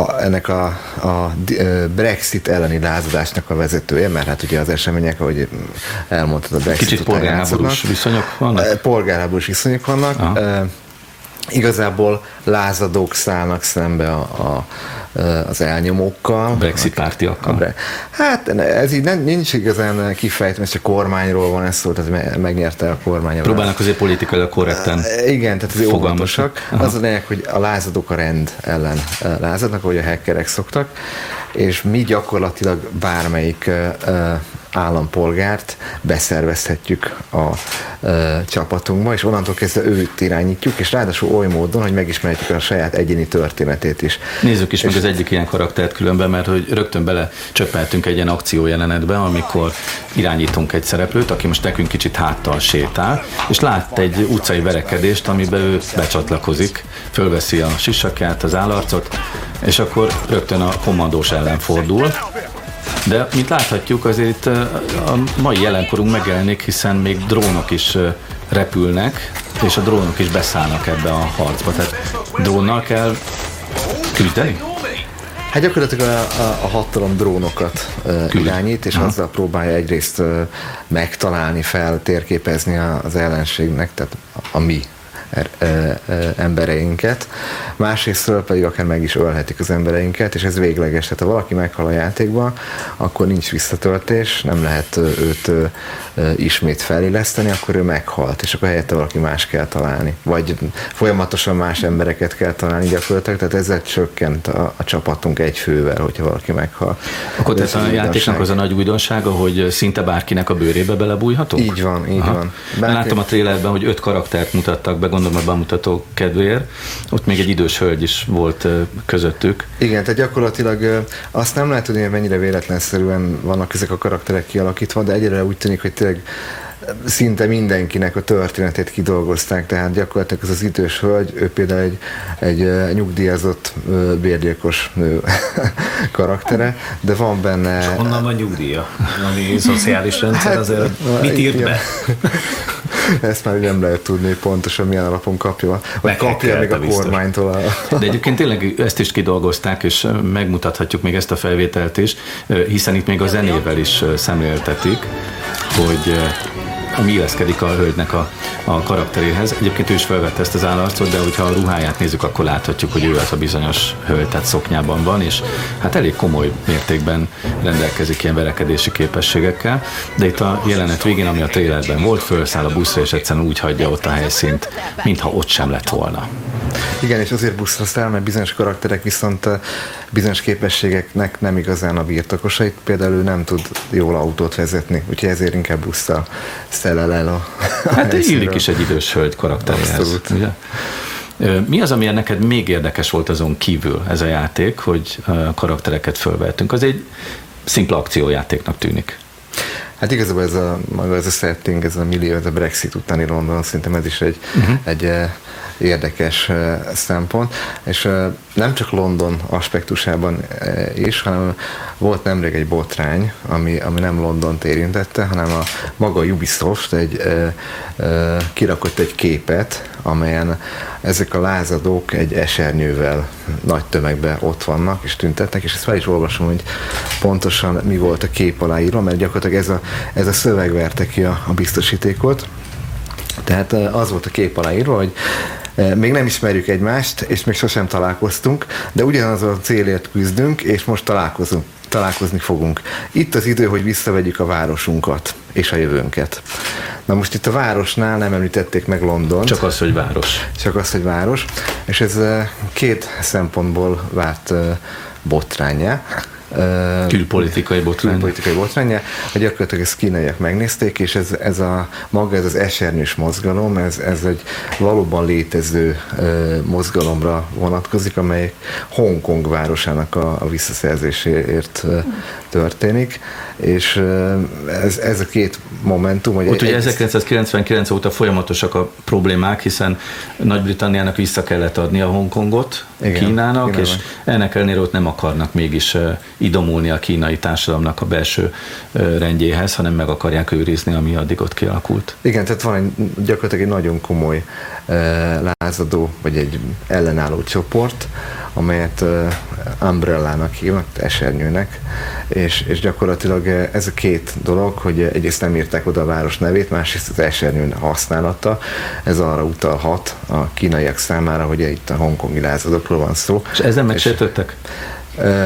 a, ennek a, a Brexit elleni lázadásnak a vezetője, mert hát ugye az események, ahogy elmondtad, a Brexit Kicsit polgárháborús viszonyok vannak? Polgárháborús viszonyok vannak. Aha. Igazából lázadók szállnak szembe a, a az elnyomókkal. A Brexit pártiakkal. Hát ez így nem, nincs igazán kifejtve, mert csak kormányról van ez szó, tehát megnyerte a kormány. Próbálnak azért politikailag korrekten Igen, tehát azért óvatosak. Az a lényeg, hogy a lázadók a rend ellen lázadnak, ahogy a hackerek szoktak, és mi gyakorlatilag bármelyik állampolgárt beszervezhetjük a e, csapatunkba, és onnantól kezdve őt irányítjuk, és ráadásul oly módon, hogy megismerhetjük a saját egyéni történetét is. Nézzük is és meg az egyik ilyen karaktert különben, mert hogy rögtön bele csöppeltünk egy ilyen akciójelenetbe, amikor irányítunk egy szereplőt, aki most nekünk kicsit háttal sétál, és lát egy utcai verekedést, amiben ő becsatlakozik, fölveszi a sisakját, az állarcot, és akkor rögtön a kommandós ellen fordul, de, mint láthatjuk, azért a mai jelenkorunk megjelenik, hiszen még drónok is repülnek, és a drónok is beszállnak ebbe a harcba. Tehát drónnal kell küldeni? Hát gyakorlatilag a, a, a hatalom drónokat uh, irányít, és Aha. azzal próbálja egyrészt uh, megtalálni, feltérképezni az ellenségnek, tehát a, a mi Er, embereinket, másrésztről pedig akár meg is ölhetik az embereinket, és ez végleges. Tehát ha valaki meghal a játékban, akkor nincs visszatöltés, nem lehet őt ismét feléleszteni, akkor ő meghalt, és akkor helyette valaki más kell találni. Vagy folyamatosan más embereket kell találni gyakorlatilag, tehát ezzel csökkent a, a csapatunk egy fővel, hogyha valaki meghal. Akkor tehát a játéknak az a nagy újdonsága, hogy szinte bárkinek a bőrébe belebújhatunk? Így van, így Aha. van. Bárki... Láttam a trélerben, hogy öt karaktert mutattak be, gondolom a bemutató kedvéért. Ott még egy idős hölgy is volt közöttük. Igen, tehát gyakorlatilag azt nem lehet tudni, hogy mennyire véletlenszerűen vannak ezek a karakterek kialakítva, de egyre úgy tűnik, hogy tényleg szinte mindenkinek a történetét kidolgozták, tehát gyakorlatilag ez az idős hölgy, ő például egy, egy nyugdíjazott bérgyilkos nő karaktere, de van benne... És honnan van nyugdíja? Ami szociális rendszer hát, azért mit írt be? Ezt már nem lehet tudni pontosan milyen alapon kapja, vagy kapja még a kormánytól. A... De egyébként tényleg ezt is kidolgozták, és megmutathatjuk még ezt a felvételt is, hiszen itt még a zenével is szemléltetik, hogy ami illeszkedik a hölgynek a, a karakteréhez. Egyébként ő is felvette ezt az állarcot, de hogyha a ruháját nézzük, akkor láthatjuk, hogy ő az a bizonyos hölgy, tehát szoknyában van, és hát elég komoly mértékben rendelkezik ilyen verekedési képességekkel. De itt a jelenet végén, ami a trailerben volt, felszáll a buszra, és egyszerűen úgy hagyja ott a helyszínt, mintha ott sem lett volna. Igen, és azért buszra száll, mert bizonyos karakterek viszont bizonyos képességeknek nem igazán a birtokosait. Például ő nem tud jól autót vezetni, úgyhogy ezért inkább busszal szelel el a, a Hát illik is egy idős hölgy karakteréhez. Ugye? Mi az, ami neked még érdekes volt azon kívül ez a játék, hogy karaktereket fölvettünk? Az egy szimpla akciójátéknak tűnik. Hát igazából ez a, maga ez a setting, ez a millió, ez a Brexit utáni London, szerintem ez is egy, uh-huh. egy érdekes szempont, és nem csak London aspektusában is, hanem volt nemrég egy botrány, ami, ami nem London érintette, hanem a maga Ubisoft egy, kirakott egy képet, amelyen ezek a lázadók egy esernyővel nagy tömegben ott vannak és tüntetnek, és ezt fel is olvasom, hogy pontosan mi volt a kép aláírva, mert gyakorlatilag ez a, ez a szöveg verte ki a, a biztosítékot. Tehát az volt a kép aláírva, hogy még nem ismerjük egymást, és még sosem találkoztunk, de ugyanaz a célért küzdünk, és most találkozunk találkozni fogunk. Itt az idő, hogy visszavegyük a városunkat és a jövőnket. Na most itt a városnál nem említették meg London. Csak az, hogy város. Csak az, hogy város. És ez két szempontból várt botránya. Külpolitikai botrány. Külpolitikai botrány. hogy gyakorlatilag ezt kínaiak megnézték, és ez, ez a maga ez az esernyős mozgalom, ez, ez egy valóban létező mozgalomra vonatkozik, amely Hongkong városának a, a visszaszerzéséért történik, és ez, ez a két momentum, hogy... Ott ugye 1999 óta folyamatosak a problémák, hiszen Nagy-Britanniának vissza kellett adni a Hongkongot Igen, Kínának, Kínában. és ennek ellenére ott nem akarnak mégis idomulni a kínai társadalomnak a belső rendjéhez, hanem meg akarják őrizni, ami addig ott kialakult. Igen, tehát van egy, gyakorlatilag egy nagyon komoly lázadó, vagy egy ellenálló csoport, amelyet Umbrellának hívnak, esernyőnek, és, és gyakorlatilag ez a két dolog, hogy egyrészt nem írták oda a város nevét, másrészt az esernyő használata, ez arra utalhat a kínaiak számára, hogy itt a hongkongi lázadókról van szó. És ezzel megsértődtek?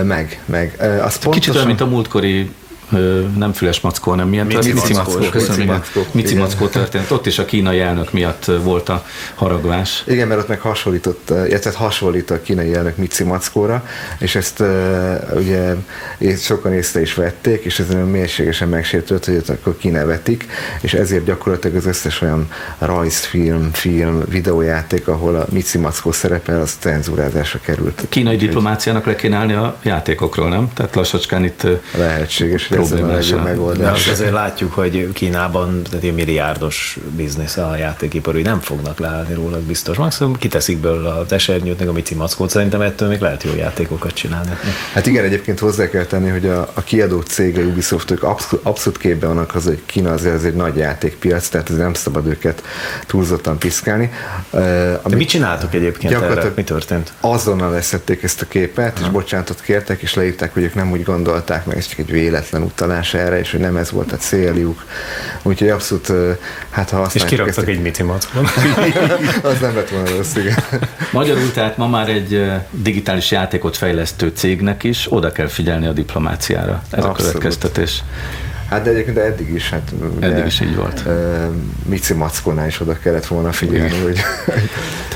Meg, meg. Az Kicsit pontosan... olyan, mint a múltkori nem füles mackó, hanem milyen mici, mici mackó, mackó, köszönöm, mici mackó, mici mackó történt. Ott is a kínai elnök miatt volt a haragvás. Igen, mert ott meg hasonlított, illetve hasonlít a kínai elnök mici mackóra, és ezt ugye sokan észre is vették, és ez mélységesen megsértődött, hogy ott akkor kinevetik, és ezért gyakorlatilag az összes olyan rajzfilm, film, videójáték, ahol a mici mackó szerepel, az cenzúrázásra került. A kínai diplomáciának le kéne állni a játékokról, nem? Tehát lassacskán itt lehetséges, problémása. megoldás. azért látjuk, hogy Kínában tehát egy milliárdos biznisz a játékipar, hogy nem fognak leállni róla, biztos. Maximum kiteszik belőle az esernyőt, meg a Mici Mackót, szerintem ettől még lehet jó játékokat csinálni. Hát igen, egyébként hozzá kell tenni, hogy a, a kiadó cég, a Ubisoft, ők abszolút, abszolút képben vannak az, hogy Kína azért az egy nagy játékpiac, tehát ez nem szabad őket túlzottan piszkálni. Uh, De mit csináltok egyébként erre? Mi történt? Azonnal leszették ezt a képet, és bocsánatot kértek, és leírták, hogy ők nem úgy gondolták, meg ez csak egy véletlen utalás erre, és hogy nem ez volt a céljuk. Úgyhogy abszolút, hát ha És kiraktak egy Mici mackon. az nem lett volna rossz, igen. Magyarul tehát ma már egy digitális játékot fejlesztő cégnek is oda kell figyelni a diplomáciára. Ez abszolút. a következtetés. Hát de egyébként eddig is, hát ugye, eddig is így volt. Uh, Mici Mackónál is oda kellett volna figyelni, hogy...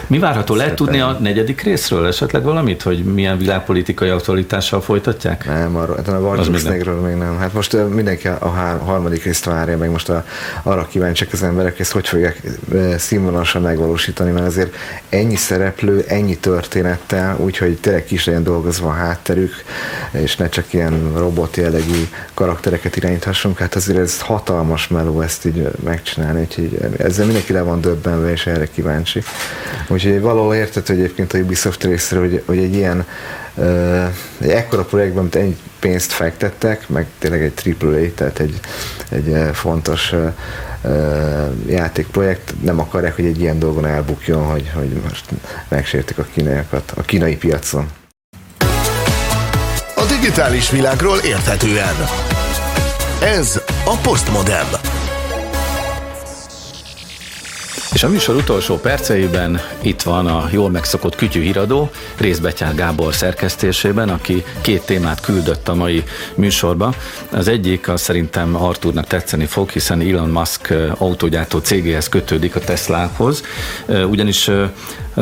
Mi várható? Lehet tudni a negyedik részről esetleg valamit, hogy milyen világpolitikai aktualitással folytatják? Nem, arra, hát a Vargyusznékről még nem. Hát most mindenki a harmadik részt várja, meg most a, arra kíváncsiak az emberek, ezt hogy fogják színvonalasan megvalósítani, mert azért ennyi szereplő, ennyi történettel, úgyhogy tényleg kis legyen dolgozva a hátterük, és ne csak ilyen robot jellegű karaktereket irányíthasson lássunk, hát azért ez hatalmas meló ezt így megcsinálni, úgyhogy ezzel mindenki le van döbbenve, és erre kíváncsi. Úgyhogy valahol hogy egyébként a Ubisoft részre, hogy, hogy egy ilyen egy ekkora projektben, amit ennyi pénzt fektettek, meg tényleg egy AAA, tehát egy, egy fontos játékprojekt, nem akarják, hogy egy ilyen dolgon elbukjon, hogy, hogy most megsértik a kínaiakat a kínai piacon. A digitális világról érthetően. Ez a Postmodem. És a műsor utolsó perceiben itt van a jól megszokott kütyű híradó, Részbetyár Gábor szerkesztésében, aki két témát küldött a mai műsorba. Az egyik az szerintem Arturnak tetszeni fog, hiszen Elon Musk autógyártó cégéhez kötődik a Teslához, ugyanis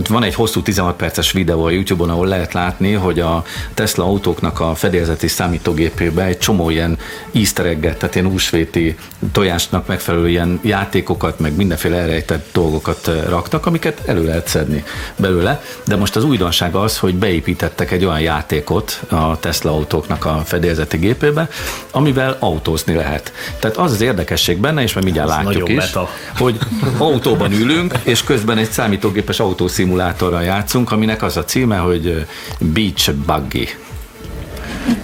van egy hosszú 16 perces videó a YouTube-on, ahol lehet látni, hogy a Tesla autóknak a fedélzeti számítógépébe egy csomó ilyen easter egget, tehát ilyen úsvéti tojásnak megfelelő ilyen játékokat, meg mindenféle elrejtett dolgokat eh, raktak, amiket elő lehet szedni belőle. De most az újdonság az, hogy beépítettek egy olyan játékot a Tesla autóknak a fedélzeti gépébe, amivel autózni lehet. Tehát az az érdekesség benne, és majd mindjárt látjuk is, meta. hogy autóban ülünk, és közben egy számítógépes autószín szimulátorral játszunk, aminek az a címe, hogy Beach Buggy.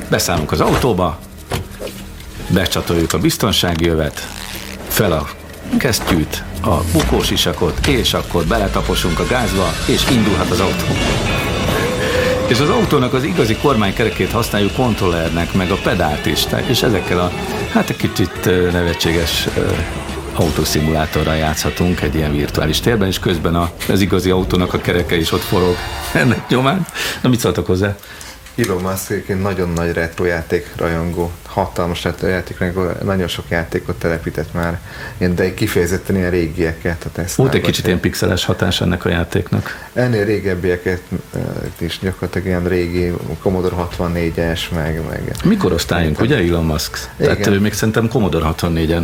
Beszállunk az autóba, becsatoljuk a biztonsági jövet, fel a kesztyűt, a bukós isakot, és akkor beletaposunk a gázba, és indulhat az autó. És az autónak az igazi kormánykerekét használjuk kontrollernek, meg a pedált is, és ezekkel a, hát egy kicsit nevetséges autószimulátorral játszhatunk egy ilyen virtuális térben, és közben a, az igazi autónak a kereke is ott forog ennek nyomán. Na mit szóltak hozzá? Elon Musk nagyon nagy retro játék rajongó, hatalmas retro játék rajongó, nagyon sok játékot telepített már, de kifejezetten ilyen régieket a tesla Volt egy kicsit ilyen pixeles hatás ennek a játéknak. Ennél régebbieket is gyakorlatilag ilyen régi Commodore 64-es, meg... meg Mikor osztályunk, ugye Elon Musk? Igen. Tehát ő még szerintem Commodore 64-en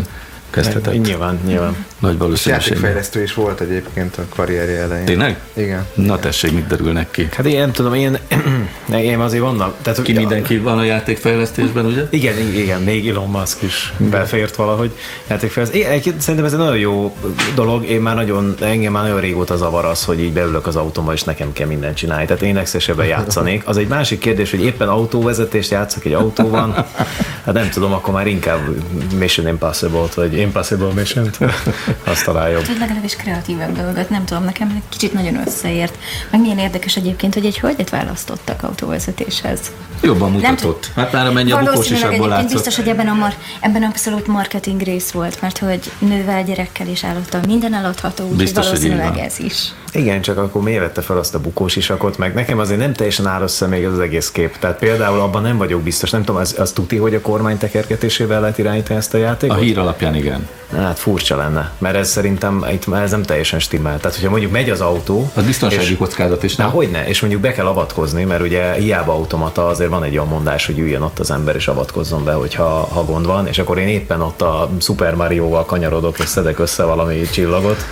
kezdhetett. Nyilván, nyilván. Nagy És valószínűség. játékfejlesztő is volt egyébként a karrierje elején. Tényleg? Igen. Na tessék, mit derülnek ki? Hát én nem tudom, én, én azért vannak. Tehát, Ki mindenki van a játékfejlesztésben, ugye? Igen, igen, igen, még Elon Musk is befért valahogy játékfejlesztés. Én, szerintem ez egy nagyon jó dolog, én már nagyon, engem már nagyon régóta zavar az, hogy így beülök az autóba, és nekem kell mindent csinálni. Tehát én legszívesebben játszanék. Az egy másik kérdés, hogy éppen autóvezetést játszok egy autóban, hát nem tudom, akkor már inkább Mission Impossible-t, vagy Impossible Mission-t, azt talán jobb. Hogy legalábbis kreatívebb dolgot, nem tudom, nekem egy kicsit nagyon összeért. Meg milyen érdekes egyébként, hogy egy hölgyet választottak autóvezetéshez. Jobban Nem mutatott. Hát már amennyi a bukós is abból látszott. biztos, hogy ebben, a mar, ebben abszolút marketing rész volt, mert hogy nővel, gyerekkel és állattal minden eladható, úgyhogy hogy valószínűleg van. ez is. Igen, csak akkor miért vette fel azt a bukós isakot, meg nekem azért nem teljesen áll össze még az egész kép. Tehát például abban nem vagyok biztos, nem tudom, az, az tuti, hogy a kormány tekergetésével lehet irányítani ezt a A játékot? hír alapján igen. Hát furcsa lenne, mert ez szerintem itt már ez nem teljesen stimmel. Tehát, hogyha mondjuk megy az autó, Az biztonsági és- kockázat is, nem? hogy ne, és mondjuk be kell avatkozni, mert ugye hiába automata, azért van egy olyan mondás, hogy üljön ott az ember és avatkozzon be, hogyha ha gond van, és akkor én éppen ott a Super Mario-val kanyarodok és szedek össze valami csillagot.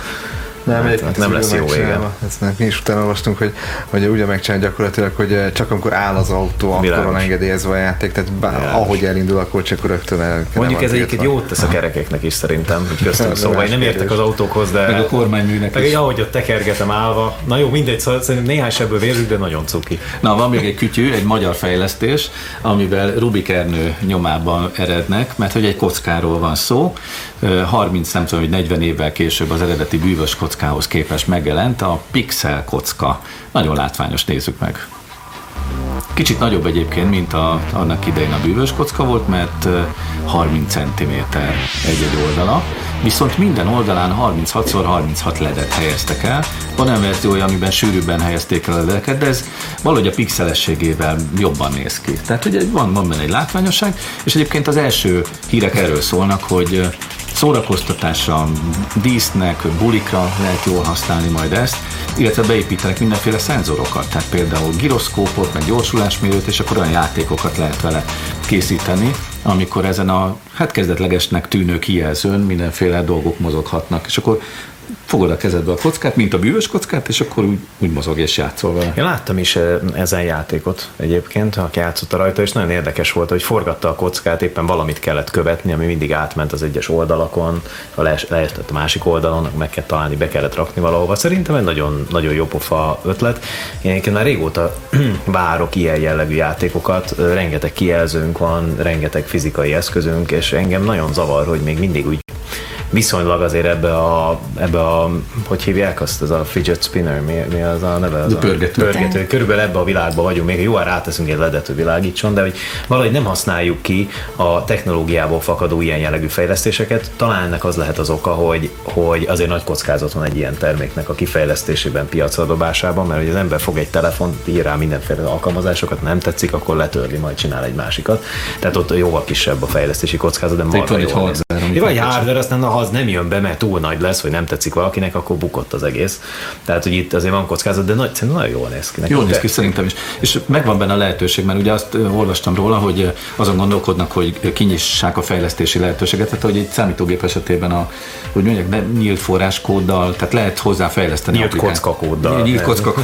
Nem, Hát, egyébként nem lesz jó vége. Ezt nem, mi is utána olvastunk, hogy, hogy úgy megcsinálni gyakorlatilag, hogy eh, csak amikor áll az autó, akkor Világos. van engedélyezve a játék, tehát bár, ahogy elindul, akkor csak rögtön el Mondjuk ez egyébként tiltva. jót tesz a kerekeknek is szerintem, hogy köztünk Ez szóval. Én nem értek az autókhoz, de... Meg a kormányműnek Meg ahogy ott tekergetem állva. Na jó, mindegy, szóval szerintem néhány sebből vérzik, de nagyon cuki. Na, van még egy kütyű, egy magyar fejlesztés, amivel Rubik Ernő nyomában erednek, mert hogy egy kockáról van szó. Ö, 30, nem tudom, hogy 40 évvel később az eredeti bűvös kockához képest megjelent a Pixel kocka. Nagyon látványos, nézzük meg. Kicsit nagyobb egyébként, mint a, annak idején a bűvös kocka volt, mert ö, 30 cm egy-egy oldala, viszont minden oldalán 36x36 ledet helyeztek el. Van olyan verziója, amiben sűrűbben helyezték el a ledeket, de ez valahogy a pixelességével jobban néz ki. Tehát ugye van, van benne egy látványosság, és egyébként az első hírek erről szólnak, hogy szórakoztatásra, dísznek, bulikra lehet jól használni majd ezt, illetve beépítenek mindenféle szenzorokat, tehát például giroszkópot, meg gyorsulásmérőt, és akkor olyan játékokat lehet vele készíteni, amikor ezen a hát kezdetlegesnek tűnő kijelzőn mindenféle dolgok mozoghatnak, és akkor fogod a kezedbe a kockát, mint a bűvös kockát, és akkor úgy, úgy mozog és játszol vele. Én láttam is eh, ezen játékot egyébként, aki játszotta rajta, és nagyon érdekes volt, hogy forgatta a kockát, éppen valamit kellett követni, ami mindig átment az egyes oldalakon, ha lees- leesett a másik oldalon, meg kell találni, be kellett rakni valahova. Szerintem egy nagyon, nagyon jó pofa ötlet. Én egyébként már régóta várok ilyen jellegű játékokat, rengeteg kijelzőnk van, rengeteg fizikai eszközünk, és engem nagyon zavar, hogy még mindig úgy viszonylag azért ebbe a, ebbe a, hogy hívják azt, ez a fidget spinner, mi, mi az a neve? Az A pörgető. pörgető. Körülbelül ebbe a világban vagyunk, még jó, ha ráteszünk egy ledet, hogy világítson, de hogy valahogy nem használjuk ki a technológiából fakadó ilyen jellegű fejlesztéseket. Talán ennek az lehet az oka, hogy, hogy azért nagy kockázat van egy ilyen terméknek a kifejlesztésében, piacra dobásában, mert hogy az ember fog egy telefon, ír rá mindenféle alkalmazásokat, nem tetszik, akkor letörli, majd csinál egy másikat. Tehát ott jóval kisebb a fejlesztési kockázat, de marha van egy hardware, Vagy megcsinál. hardware, aztán ha az nem jön be, mert túl nagy lesz, vagy nem tetszik valakinek, akkor bukott az egész. Tehát, hogy itt azért van kockázat, de nagy, szerintem nagyon jól néz ki. Jól néz ki szerintem is. És megvan benne a lehetőség, mert ugye azt olvastam róla, hogy azon gondolkodnak, hogy kinyissák a fejlesztési lehetőséget, tehát hogy egy számítógép esetében a, hogy mondják, ne, nyílt forráskóddal, tehát lehet hozzá fejleszteni. Nyílt kockakóddal. Nyílt kocka,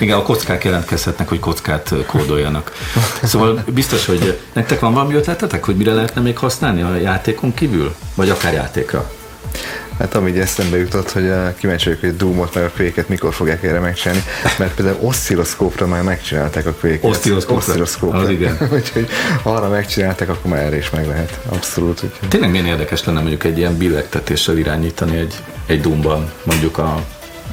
igen, a kockák jelentkezhetnek, hogy kockát kódoljanak. Szóval biztos, hogy nektek van valami ötletetek, hogy mire lehetne még használni a játékon kívül? Vagy akár játékra? Hát ami így eszembe jutott, hogy uh, kíváncsi vagyok, hogy Doomot meg a quake mikor fogják erre megcsinálni, mert például oszcilloszkópra már megcsinálták a quake Oszcilloszkópra? Oszcilloszkópra. Az igen. Úgyhogy ha arra megcsinálták, akkor már erre is meg lehet. Abszolút. Úgyhogy. Tényleg milyen érdekes lenne mondjuk egy ilyen billegtetéssel irányítani egy, egy Doomban, mondjuk a,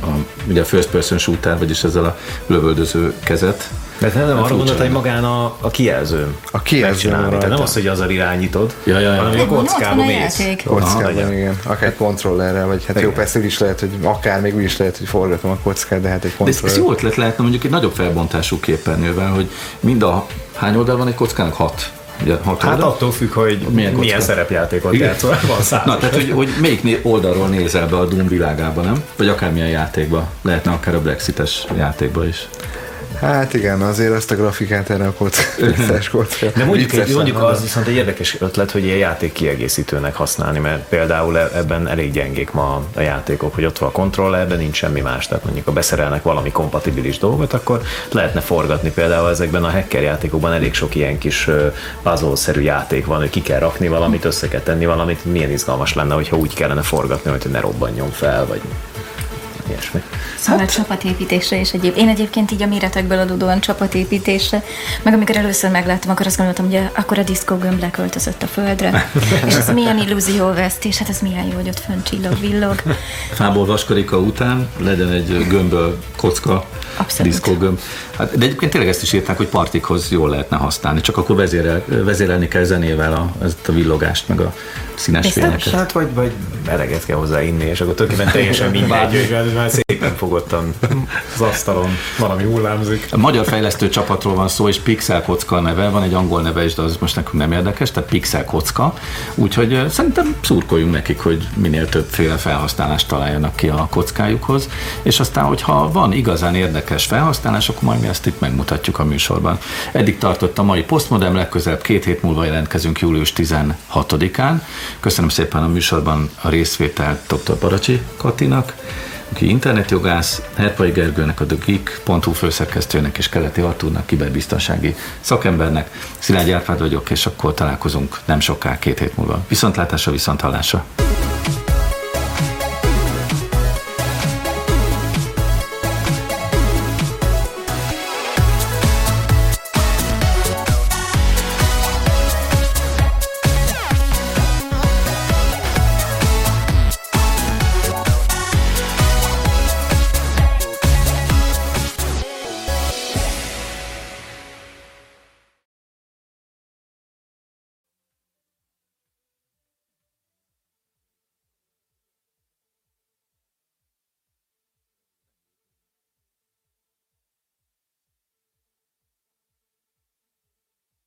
a, ugye a first person shooter, vagyis ezzel a lövöldöző kezet. De te nem arra furcsa gondolt, hogy magán a, a kijelzőn. A kijelzőn. Tehát nem az, hogy azzal irányítod, Ja, ja, ja. hanem a kockába mész. Kockában, igen. Akár kontrollerrel, vagy hát jó, Igen. persze úgy is lehet, hogy akár még úgy is lehet, hogy forgatom a kockát, de hát egy De ez, ez kontroller. jó ötlet lehetne mondjuk egy nagyobb felbontású képernyővel, hogy mind a hány oldal van egy kockának? Hat. Ugye, hat Hát oldal? attól függ, hogy Milyen kocka? milyen szerepjátékot Igen. játszol. Na, tehát, hogy, hogy melyik oldalról nézel be a Doom világába, nem? Vagy akármilyen játékba. Lehetne akár a Brexites játékba is. Hát igen, azért azt a grafikát erre a kockás kocka. De mondjuk, egy, mondjuk az viszont egy érdekes ötlet, hogy ilyen játék kiegészítőnek használni, mert például e- ebben elég gyengék ma a játékok, hogy ott van a kontroller, de nincs semmi más. Tehát mondjuk, ha beszerelnek valami kompatibilis dolgot, akkor lehetne forgatni. Például ezekben a hacker játékokban elég sok ilyen kis puzzle-szerű játék van, hogy ki kell rakni valamit, össze kell tenni valamit. Milyen izgalmas lenne, hogyha úgy kellene forgatni, hogy ne robbanjon fel, vagy ilyesmi. Szóval hát. csapatépítésre és egyéb. Én egyébként így a méretekből adódóan csapatépítésre, meg amikor először megláttam, akkor azt gondoltam, hogy akkor a diszkó gömb leköltözött a földre. és ez milyen illúzióvesztés, hát ez milyen jó, hogy ott fönn csillog, villog. Fából vaskarika után legyen egy gömböl kocka, diszkógömb. Hát, de egyébként tényleg ezt is írták, hogy partikhoz jól lehetne használni, csak akkor vezérel, vezérelni kell zenével a, ezt a villogást, meg a színes fényeket. Hát vagy, vagy eleget kell hozzá inni, és akkor tulajdonképpen teljesen mindegy, hogy már szépen fogottan az asztalon valami hullámzik. A magyar fejlesztő csapatról van szó, és Pixel Kocka neve, van egy angol neve is, de az most nekünk nem érdekes, tehát Pixel Kocka. Úgyhogy szerintem szurkoljunk nekik, hogy minél többféle felhasználást találjanak ki a kockájukhoz, és aztán, hogyha van igazán érdekes felhasználás, akkor majd mi ezt itt megmutatjuk a műsorban. Eddig tartott a mai Postmodem, legközelebb két hét múlva jelentkezünk július 16-án. Köszönöm szépen a műsorban a részvételt dr. Baracsi Katinak, aki internetjogász, Herpai Gergőnek, a TheGeek.hu főszerkesztőnek és Keleti Artúrnak, kiberbiztonsági szakembernek. Szilágy Árpád vagyok, és akkor találkozunk nem soká, két hét múlva. Viszontlátásra, viszonthallásra!